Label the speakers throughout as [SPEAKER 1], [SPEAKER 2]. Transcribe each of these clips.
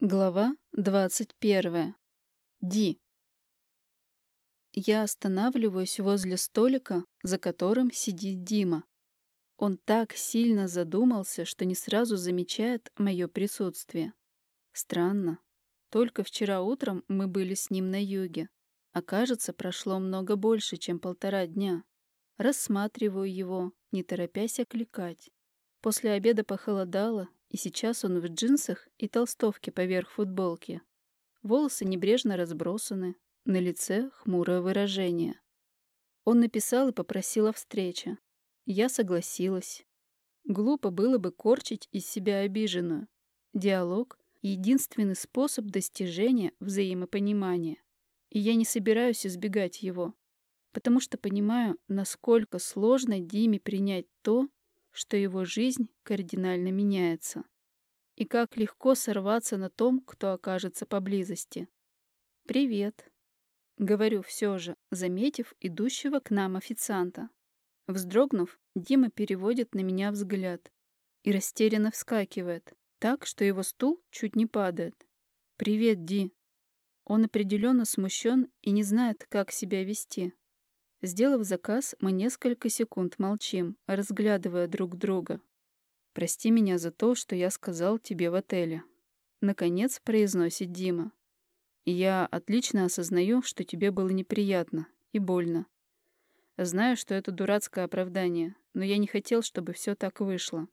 [SPEAKER 1] Глава 21. Ди. Я останавливаюсь возле столика, за которым сидит Дима. Он так сильно задумался, что не сразу замечает мое присутствие. Странно. Только вчера утром мы были с ним на юге. А кажется, прошло много больше, чем полтора дня. Рассматриваю его, не торопясь окликать. После обеда похолодало, и сейчас он в джинсах и толстовке поверх футболки. Волосы небрежно разбросаны, на лице хмурое выражение. Он написал и попросил о встрече. Я согласилась. Глупо было бы корчить из себя обиженную. Диалог — единственный способ достижения взаимопонимания. И я не собираюсь избегать его, потому что понимаю, насколько сложно Диме принять то, что его жизнь кардинально меняется. И как легко сорваться на том, кто окажется поблизости. «Привет», — говорю все же, заметив идущего к нам официанта. Вздрогнув, Дима переводит на меня взгляд и растерянно вскакивает, так, что его стул чуть не падает. «Привет, Ди». Он определенно смущен и не знает, как себя вести. Сделав заказ, мы несколько секунд молчим, разглядывая друг друга. «Прости меня за то, что я сказал тебе в отеле», — наконец произносит Дима. «Я отлично осознаю, что тебе было неприятно и больно. Знаю, что это дурацкое оправдание, но я не хотел, чтобы все так вышло.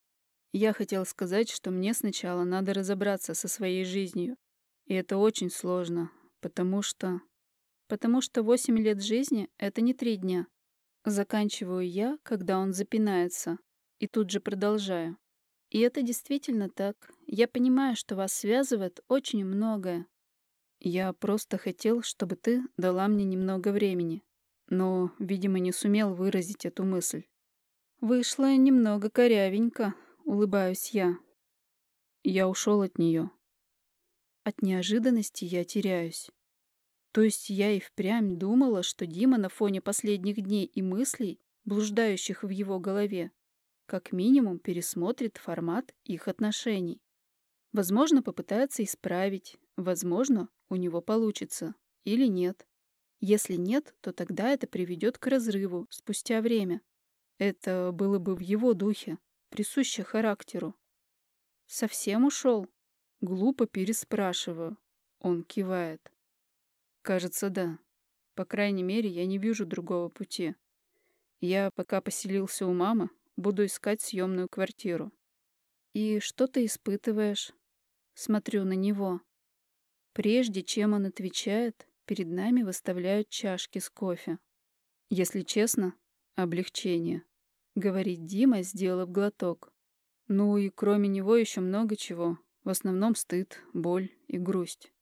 [SPEAKER 1] Я хотел сказать, что мне сначала надо разобраться со своей жизнью. И это очень сложно, потому что потому что восемь лет жизни — это не три дня. Заканчиваю я, когда он запинается, и тут же продолжаю. И это действительно так. Я понимаю, что вас связывает очень многое. Я просто хотел, чтобы ты дала мне немного времени. Но, видимо, не сумел выразить эту мысль. Вышло немного корявенько, улыбаюсь я. Я ушел от нее. От неожиданности я теряюсь. То есть я и впрямь думала, что Дима на фоне последних дней и мыслей, блуждающих в его голове, как минимум пересмотрит формат их отношений. Возможно, попытается исправить, возможно, у него получится, или нет. Если нет, то тогда это приведет к разрыву спустя время. Это было бы в его духе, присуще характеру. Совсем ушел? Глупо переспрашиваю. Он кивает. Кажется, да. По крайней мере, я не вижу другого пути. Я пока поселился у мамы, буду искать съемную квартиру. И что ты испытываешь? Смотрю на него. Прежде чем он отвечает, перед нами выставляют чашки с кофе. Если честно, облегчение. Говорит Дима, сделав глоток. Ну и кроме него еще много чего. В основном стыд, боль и грусть.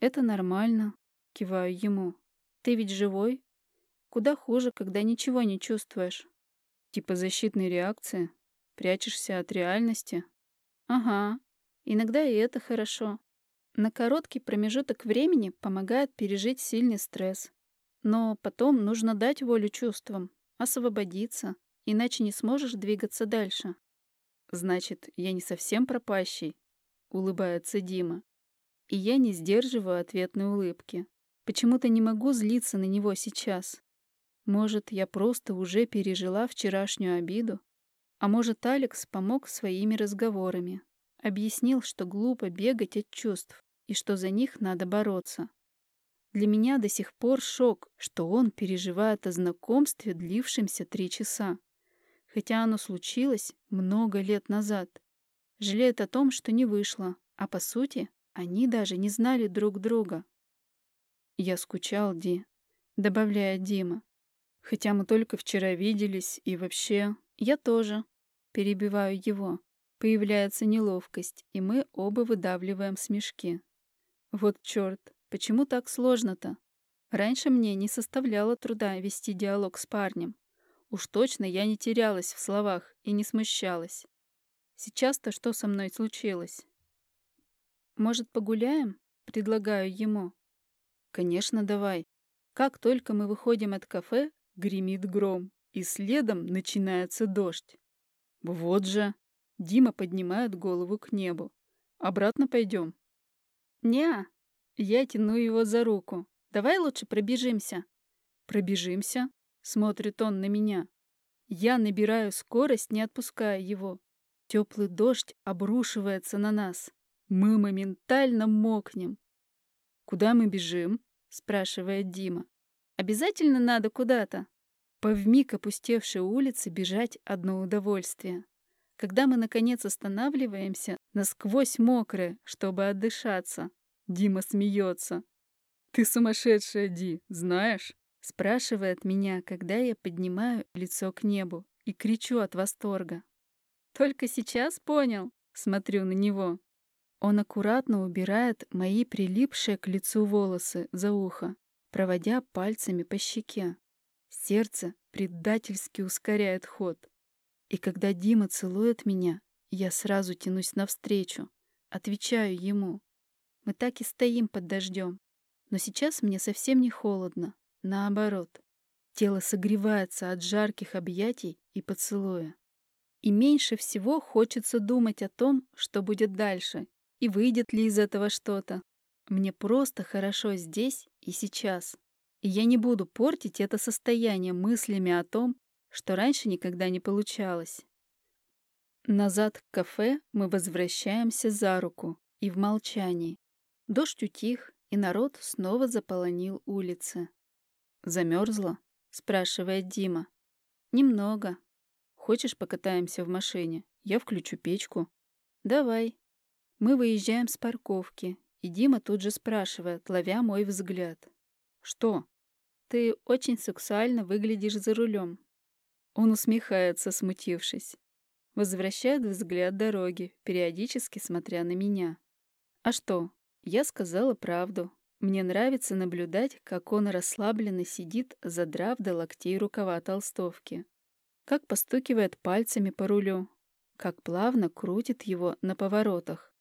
[SPEAKER 1] Это нормально, киваю ему. Ты ведь живой? Куда хуже, когда ничего не чувствуешь. Типа защитной реакции? Прячешься от реальности? Ага. Иногда и это хорошо. На короткий промежуток времени помогает пережить сильный стресс. Но потом нужно дать волю чувствам, освободиться, иначе не сможешь двигаться дальше. Значит, я не совсем пропащий, улыбается Дима. И я не сдерживаю ответной улыбки. Почему-то не могу злиться на него сейчас. Может, я просто уже пережила вчерашнюю обиду? А может, Алекс помог своими разговорами. Объяснил, что глупо бегать от чувств и что за них надо бороться. Для меня до сих пор шок, что он переживает о знакомстве, длившемся три часа. Хотя оно случилось много лет назад. Жалеет о том, что не вышло, а по сути, они даже не знали друг друга. «Я скучал, Ди», — добавляет Дима. «Хотя мы только вчера виделись, и вообще...» «Я тоже», — перебиваю его. Появляется неловкость, и мы оба выдавливаем смешки. Вот черт, почему так сложно-то? Раньше мне не составляло труда вести диалог с парнем. Уж точно я не терялась в словах и не смущалась. Сейчас-то что со мной случилось? «Может, погуляем?» — предлагаю ему. Конечно, давай. Как только мы выходим от кафе, гремит гром, и следом начинается дождь. Вот же. Дима поднимает голову к небу. Обратно пойдем. «Не-а». Я тяну его за руку. «Давай лучше пробежимся». «Пробежимся?» — смотрит он на меня. Я набираю скорость, не отпуская его. Теплый дождь обрушивается на нас. Мы моментально мокнем. «Куда мы бежим?» — спрашивает Дима. «Обязательно надо куда-то?» По вмиг опустевшей улице бежать одно удовольствие. Когда мы, наконец, останавливаемся, насквозь мокрые, чтобы отдышаться, Дима смеется. «Ты сумасшедшая, Ди, знаешь?» Спрашивает меня, когда я поднимаю лицо к небу и кричу от восторга. «Только сейчас понял?» Смотрю на него. Он аккуратно убирает мои прилипшие к лицу волосы за ухо, проводя пальцами по щеке. Сердце предательски ускоряет ход. И когда Дима целует меня, я сразу тянусь навстречу, отвечаю ему. Мы так и стоим под дождем. Но сейчас мне совсем не холодно. Наоборот. Тело согревается от жарких объятий и поцелуя. И меньше всего хочется думать о том, что будет дальше, и выйдет ли из этого что-то. Мне просто хорошо здесь и сейчас. И я не буду портить это состояние мыслями о том, что раньше никогда не получалось. Назад к кафе мы возвращаемся за руку и в молчании. Дождь утих, и народ снова заполонил улицы. «Замерзла?» — спрашивает Дима. «Немного. Хочешь, покатаемся в машине? Я включу печку». «Давай». Мы выезжаем с парковки, и Дима тут же спрашивает, ловя мой взгляд. «Что?» «Ты очень сексуально выглядишь за рулем». Он усмехается, смутившись. Возвращает взгляд дороги, периодически смотря на меня. «А что? Я сказала правду. Мне нравится наблюдать, как он расслабленно сидит, задрав до локтей рукава толстовки. Как постукивает пальцами по рулю. Как плавно крутит его на поворотах.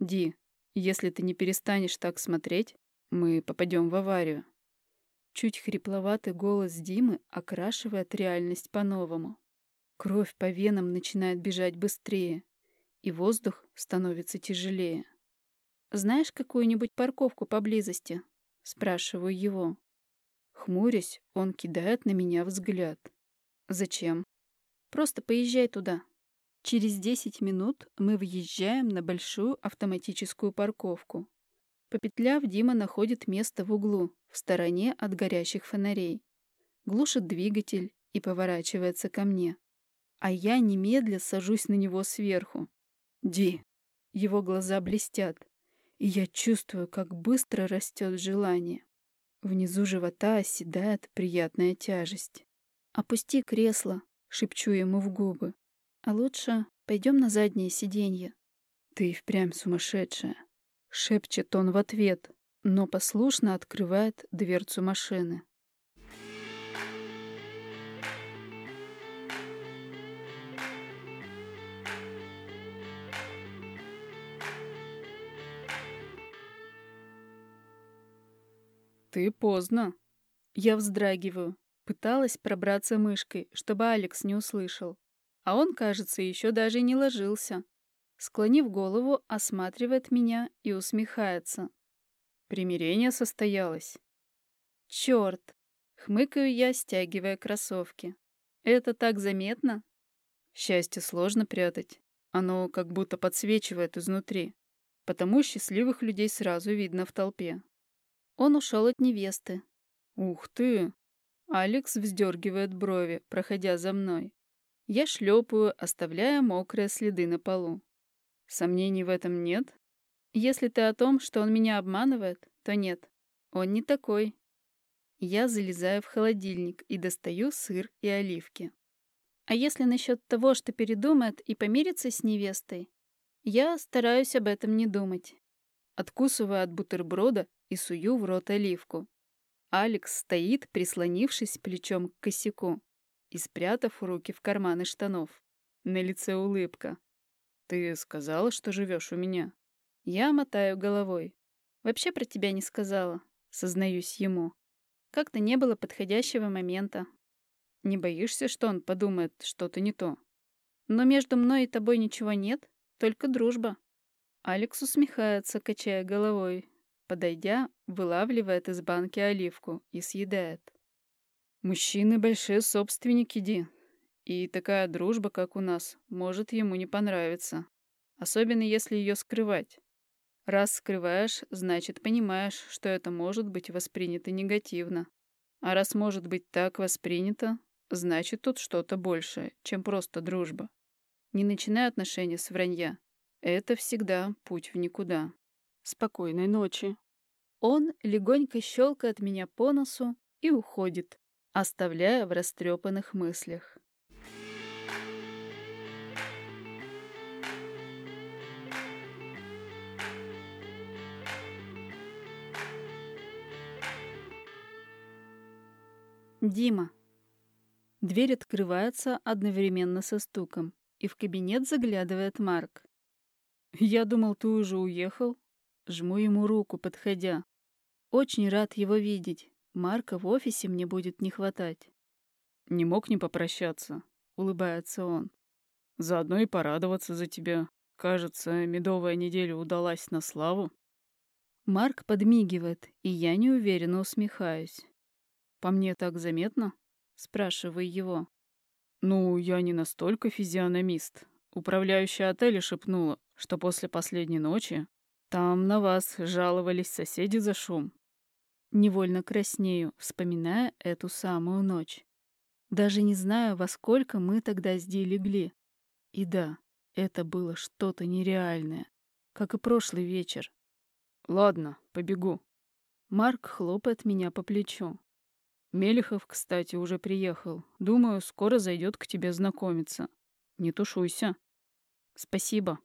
[SPEAKER 1] «Ди, если ты не перестанешь так смотреть, мы попадем в аварию». Чуть хрипловатый голос Димы окрашивает реальность по-новому. Кровь по венам начинает бежать быстрее, и воздух становится тяжелее. «Знаешь какую-нибудь парковку поблизости?» — спрашиваю его. Хмурясь, он кидает на меня взгляд. «Зачем?» «Просто поезжай туда». Через 10 минут мы въезжаем на большую автоматическую парковку. Попетляв, Дима находит место в углу, в стороне от горящих фонарей. Глушит двигатель и поворачивается ко мне. А я немедля сажусь на него сверху. «Ди!» Его глаза блестят, и я чувствую, как быстро растет желание. Внизу живота оседает приятная тяжесть. «Опусти кресло», — шепчу ему в губы. А лучше пойдем на заднее сиденье. Ты впрямь сумасшедшая. Шепчет он в ответ, но послушно открывает дверцу машины. Ты поздно. Я вздрагиваю. Пыталась пробраться мышкой, чтобы Алекс не услышал. А он, кажется, еще даже не ложился. Склонив голову, осматривает меня и усмехается. Примирение состоялось. Черт! Хмыкаю я, стягивая кроссовки. Это так заметно? Счастье сложно прятать. Оно как будто подсвечивает изнутри. Потому счастливых людей сразу видно в толпе. Он ушел от невесты. Ух ты! Алекс вздергивает брови, проходя за мной. Я шлепаю, оставляя мокрые следы на полу. Сомнений в этом нет? Если ты о том, что он меня обманывает, то нет. Он не такой. Я залезаю в холодильник и достаю сыр и оливки. А если насчет того, что передумает и помирится с невестой, я стараюсь об этом не думать. Откусываю от бутерброда и сую в рот оливку. Алекс стоит, прислонившись плечом к косяку и спрятав руки в карманы штанов. На лице улыбка. «Ты сказала, что живешь у меня?» Я мотаю головой. «Вообще про тебя не сказала», — сознаюсь ему. Как-то не было подходящего момента. Не боишься, что он подумает что-то не то? Но между мной и тобой ничего нет, только дружба. Алекс усмехается, качая головой. Подойдя, вылавливает из банки оливку и съедает. Мужчины большие собственники, Ди. И такая дружба, как у нас, может ему не понравиться. Особенно если ее скрывать. Раз скрываешь, значит понимаешь, что это может быть воспринято негативно. А раз может быть так воспринято, значит тут что-то большее, чем просто дружба. Не начинай отношения с вранья. Это всегда путь в никуда. Спокойной ночи. Он легонько щелкает меня по носу и уходит, оставляя в растрепанных мыслях. Дима. Дверь открывается одновременно со стуком, и в кабинет заглядывает Марк. «Я думал, ты уже уехал?» Жму ему руку, подходя. Очень рад его видеть. Марка в офисе мне будет не хватать. «Не мог не попрощаться», — улыбается он. «Заодно и порадоваться за тебя. Кажется, медовая неделя удалась на славу». Марк подмигивает, и я неуверенно усмехаюсь. «По мне так заметно?» — спрашиваю его. «Ну, я не настолько физиономист. Управляющая отеля шепнула, что после последней ночи там на вас жаловались соседи за шум. Невольно краснею, вспоминая эту самую ночь. Даже не знаю, во сколько мы тогда Ди легли. И да, это было что-то нереальное, как и прошлый вечер. Ладно, побегу. Марк хлопает меня по плечу. Мелехов, кстати, уже приехал. Думаю, скоро зайдет к тебе знакомиться. Не тушуйся. Спасибо.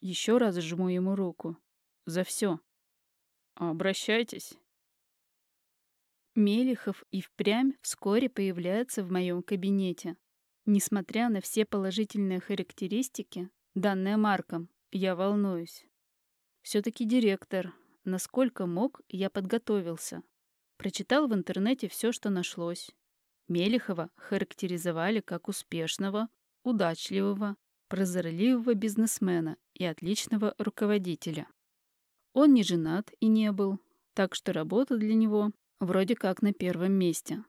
[SPEAKER 1] Еще раз жму ему руку. За все. Обращайтесь. Мелехов и впрямь вскоре появляется в моем кабинете. Несмотря на все положительные характеристики, данные Марком, я волнуюсь. Все-таки директор. Насколько мог, я подготовился. Прочитал в интернете все, что нашлось. Мелехова характеризовали как успешного, удачливого, прозорливого бизнесмена и отличного руководителя. Он не женат и не был, так что работа для него вроде как на первом месте.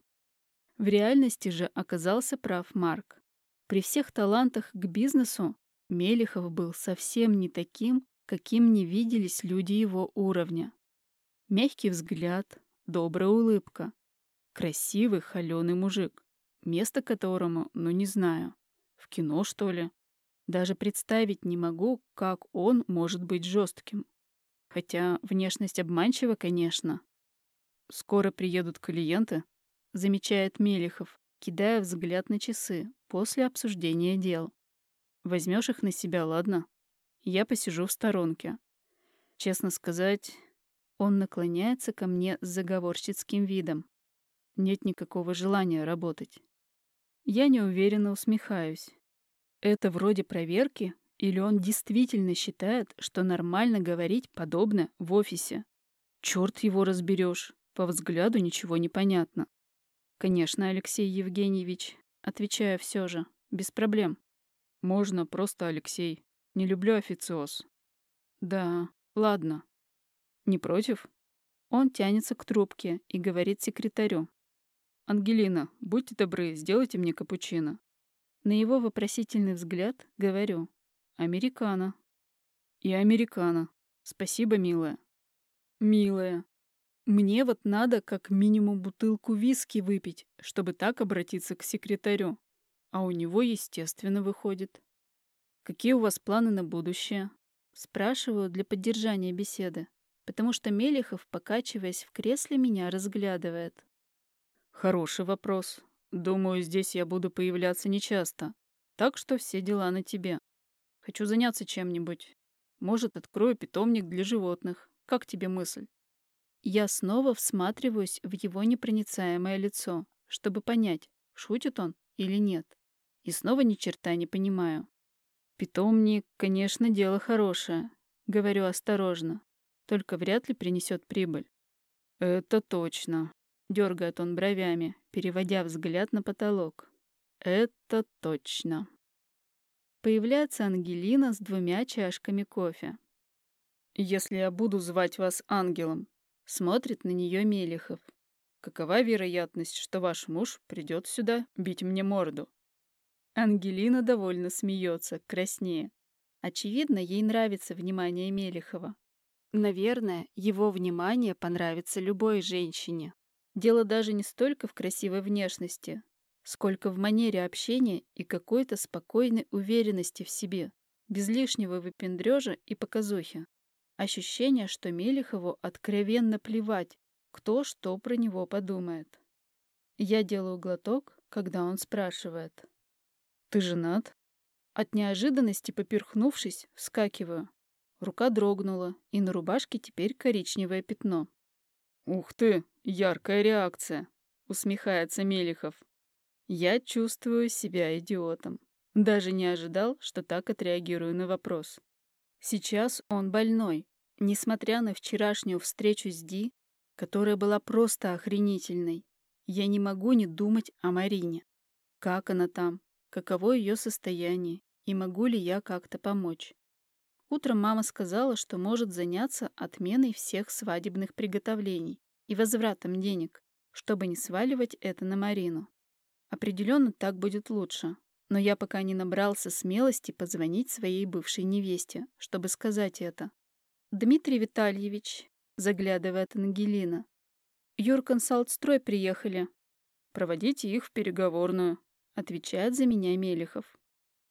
[SPEAKER 1] В реальности же оказался прав Марк. При всех талантах к бизнесу Мелехов был совсем не таким, каким не виделись люди его уровня. Мягкий взгляд, добрая улыбка. Красивый, холеный мужик. Место которому, ну не знаю. В кино, что ли? Даже представить не могу, как он может быть жестким. Хотя внешность обманчива, конечно. «Скоро приедут клиенты», — замечает Мелехов, кидая взгляд на часы после обсуждения дел. «Возьмешь их на себя, ладно? Я посижу в сторонке. Честно сказать, он наклоняется ко мне с заговорщицким видом. Нет никакого желания работать. Я неуверенно усмехаюсь. Это вроде проверки, или он действительно считает, что нормально говорить подобное в офисе? Черт его разберешь. По взгляду ничего не понятно. Конечно, Алексей Евгеньевич. Отвечаю все же. Без проблем. Можно просто Алексей. Не люблю официоз. Да, ладно. Не против? Он тянется к трубке и говорит секретарю. «Ангелина, будьте добры, сделайте мне капучино». На его вопросительный взгляд говорю. «Американо». «И американо. Спасибо, милая». «Милая. Мне вот надо как минимум бутылку виски выпить, чтобы так обратиться к секретарю. А у него, естественно, выходит. Какие у вас планы на будущее?» Спрашиваю для поддержания беседы потому что Мелехов, покачиваясь в кресле, меня разглядывает. Хороший вопрос. Думаю, здесь я буду появляться нечасто. Так что все дела на тебе. Хочу заняться чем-нибудь. Может, открою питомник для животных. Как тебе мысль? Я снова всматриваюсь в его непроницаемое лицо, чтобы понять, шутит он или нет. И снова ни черта не понимаю. Питомник, конечно, дело хорошее. Говорю осторожно только вряд ли принесет прибыль. Это точно. Дергает он бровями, переводя взгляд на потолок. Это точно. Появляется Ангелина с двумя чашками кофе. если я буду звать вас ангелом?» Смотрит на нее Мелехов. «Какова вероятность, что ваш муж придет сюда бить мне морду?» Ангелина довольно смеется, краснее. Очевидно, ей нравится внимание Мелехова. Наверное, его внимание понравится любой женщине. Дело даже не столько в красивой внешности, сколько в манере общения и какой-то спокойной уверенности в себе, без лишнего выпендрежа и показухи. Ощущение, что Мелехову откровенно плевать, кто что про него подумает. Я делаю глоток, когда он спрашивает. «Ты женат?» От неожиданности, поперхнувшись, вскакиваю. Рука дрогнула, и на рубашке теперь коричневое пятно. «Ух ты, яркая реакция!» — усмехается Мелехов. Я чувствую себя идиотом. Даже не ожидал, что так отреагирую на вопрос. Сейчас он больной, несмотря на вчерашнюю встречу с Ди, которая была просто охренительной. Я не могу не думать о Марине. Как она там? Каково ее состояние? И могу ли я как-то помочь? Утром мама сказала, что может заняться отменой всех свадебных приготовлений и возвратом денег, чтобы не сваливать это на Марину. Определенно так будет лучше, но я пока не набрался смелости позвонить своей бывшей невесте, чтобы сказать это. «Дмитрий Витальевич», — заглядывает Ангелина, — «Юрконсалтстрой приехали». «Проводите их в переговорную», — отвечает за меня Мелехов.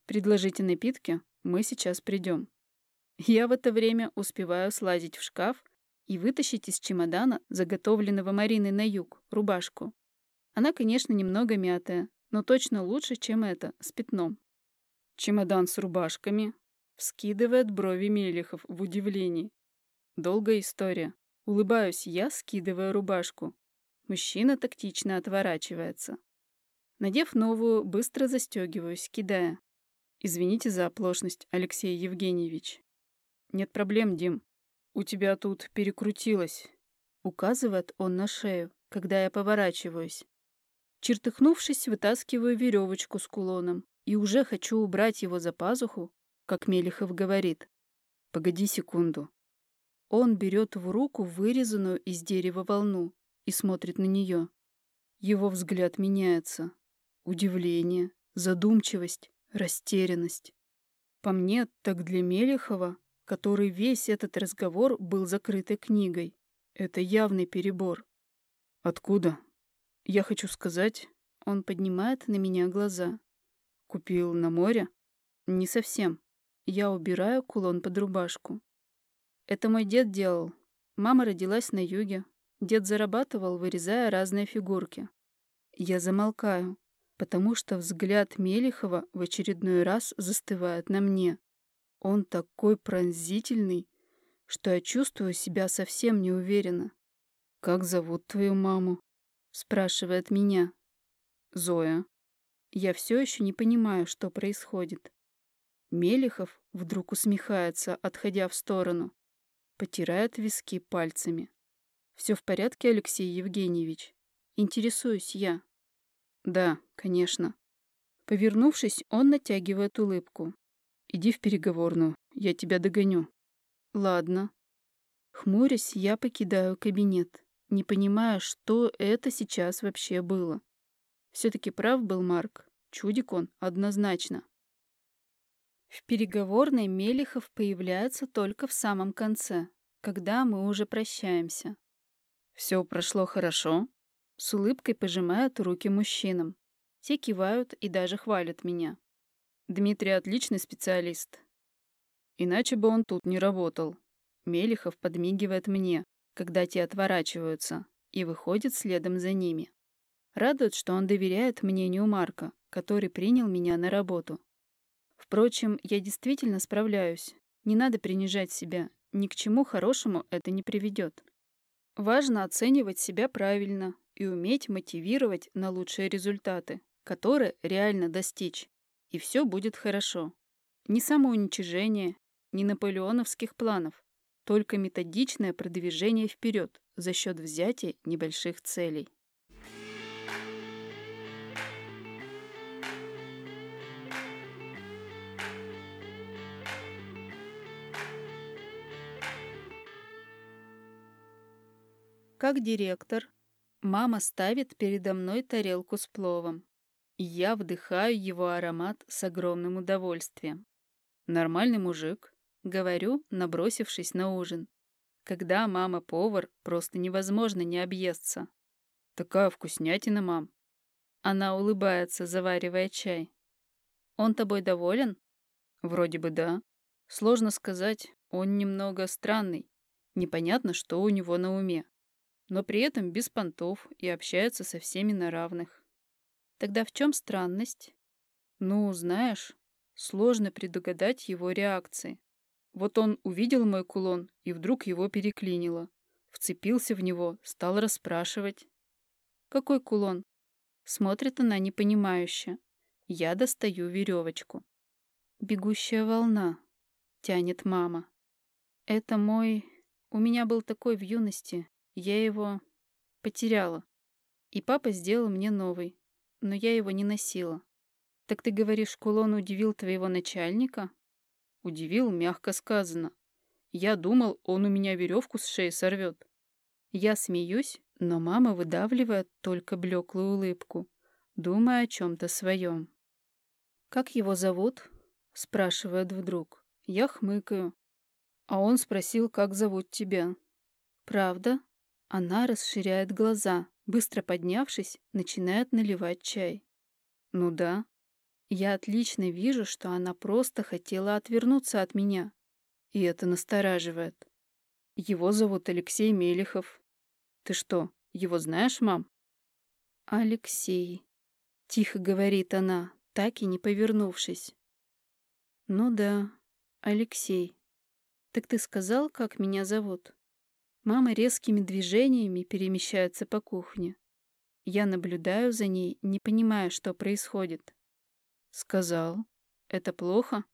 [SPEAKER 1] «Предложите напитки, мы сейчас придем». Я в это время успеваю слазить в шкаф и вытащить из чемодана, заготовленного Мариной на юг, рубашку. Она, конечно, немного мятая, но точно лучше, чем это, с пятном. Чемодан с рубашками. Вскидывает брови Мелехов в удивлении. Долгая история. Улыбаюсь я, скидывая рубашку. Мужчина тактично отворачивается. Надев новую, быстро застегиваюсь, кидая. Извините за оплошность, Алексей Евгеньевич. Нет проблем, Дим. У тебя тут перекрутилось. Указывает он на шею, когда я поворачиваюсь. Чертыхнувшись, вытаскиваю веревочку с кулоном и уже хочу убрать его за пазуху, как Мелихов говорит. «Погоди секунду». Он берет в руку вырезанную из дерева волну и смотрит на нее. Его взгляд меняется. Удивление, задумчивость, растерянность. По мне, так для Мелехова, который весь этот разговор был закрытой книгой, это явный перебор. «Откуда?» Я хочу сказать, он поднимает на меня глаза. Купил на море? Не совсем. Я убираю кулон под рубашку. Это мой дед делал. Мама родилась на юге. Дед зарабатывал, вырезая разные фигурки. Я замолкаю, потому что взгляд Мелихова в очередной раз застывает на мне. Он такой пронзительный, что я чувствую себя совсем неуверенно. «Как зовут твою маму?» Спрашивает меня. Зоя. Я все еще не понимаю, что происходит. Мелихов вдруг усмехается, отходя в сторону. Потирает виски пальцами. Все в порядке, Алексей Евгеньевич? Интересуюсь я. Да, конечно. Повернувшись, он натягивает улыбку. Иди в переговорную, я тебя догоню. Ладно. Хмурясь, я покидаю кабинет не понимая, что это сейчас вообще было. Все-таки прав был Марк. Чудик он, однозначно. В переговорной Мелихов появляется только в самом конце, когда мы уже прощаемся. Все прошло хорошо. С улыбкой пожимают руки мужчинам. Те кивают и даже хвалят меня. Дмитрий отличный специалист. Иначе бы он тут не работал. Мелихов подмигивает мне, когда те отворачиваются, и выходит следом за ними. Радует, что он доверяет мнению Марка, который принял меня на работу. Впрочем, я действительно справляюсь. Не надо принижать себя. Ни к чему хорошему это не приведет. Важно оценивать себя правильно и уметь мотивировать на лучшие результаты, которые реально достичь. И все будет хорошо. Ни самоуничижения, ни наполеоновских планов только методичное продвижение вперед за счет взятия небольших целей. Как директор, мама ставит передо мной тарелку с пловом. Я вдыхаю его аромат с огромным удовольствием. Нормальный мужик, говорю, набросившись на ужин. Когда мама повар, просто невозможно не объесться. Такая вкуснятина, мам. Она улыбается, заваривая чай. Он тобой доволен? Вроде бы да. Сложно сказать, он немного странный. Непонятно, что у него на уме. Но при этом без понтов и общается со всеми на равных. Тогда в чем странность? Ну, знаешь, сложно предугадать его реакции. Вот он увидел мой кулон и вдруг его переклинило. Вцепился в него, стал расспрашивать. «Какой кулон?» Смотрит она непонимающе. Я достаю веревочку. «Бегущая волна», — тянет мама. «Это мой... У меня был такой в юности. Я его потеряла. И папа сделал мне новый, но я его не носила. Так ты говоришь, кулон удивил твоего начальника?» Удивил, мягко сказано. Я думал, он у меня веревку с шеи сорвет. Я смеюсь, но мама выдавливает только блеклую улыбку, думая о чем-то своем. «Как его зовут?» — спрашивает вдруг. Я хмыкаю. А он спросил, как зовут тебя. «Правда?» Она расширяет глаза, быстро поднявшись, начинает наливать чай. «Ну да». Я отлично вижу, что она просто хотела отвернуться от меня. И это настораживает. Его зовут Алексей Мелехов. Ты что, его знаешь, мам? Алексей. Тихо говорит она, так и не повернувшись. «Ну да, Алексей. Так ты сказал, как меня зовут?» Мама резкими движениями перемещается по кухне. Я наблюдаю за ней, не понимая, что происходит. «Сказал. Это плохо?»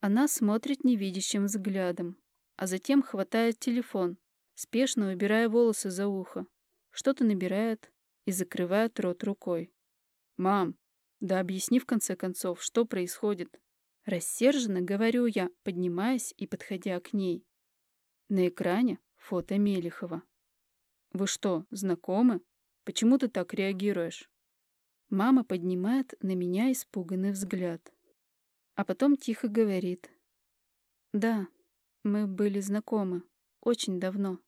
[SPEAKER 1] Она смотрит невидящим взглядом, а затем хватает телефон, спешно убирая волосы за ухо. Что-то набирает и закрывает рот рукой. «Мам, да объясни в конце концов, что происходит. Рассерженно говорю я, поднимаясь и подходя к ней. На экране фото Мелихова. Вы что, знакомы? Почему ты так реагируешь? Мама поднимает на меня испуганный взгляд. А потом тихо говорит. Да, мы были знакомы. Очень давно.